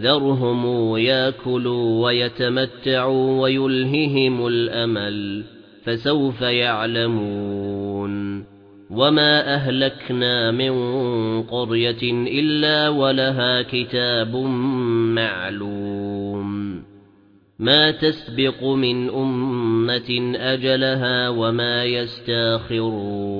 ذرهم ياكلوا ويتمتعوا ويلههم الأمل فسوف يعلمون. وما أهلكنا من قرية إلا ولها كتاب معلوم. ما تسبق من أمة أجلها وما يستاخرون.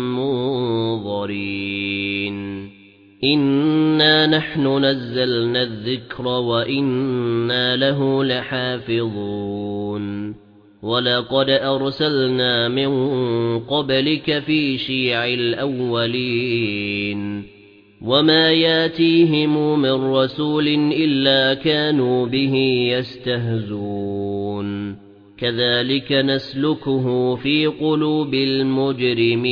إِنَّا نَحْنُ نَزَّلْنَا الذِّكْرَ وَإِنَّا لَهُ لَحَافِظُونَ وَلَقَدْ أَرْسَلْنَا مِن قَبْلِكَ فِي شِيَعِ الْأَوَّلِينَ وَمَا يَأْتِيهِمْ مِن رَّسُولٍ إِلَّا كَانُوا بِهِ يَسْتَهْزِئُونَ كَذَلِكَ نَسْلُكُهُ فِي قُلُوبِ الْمُجْرِمِينَ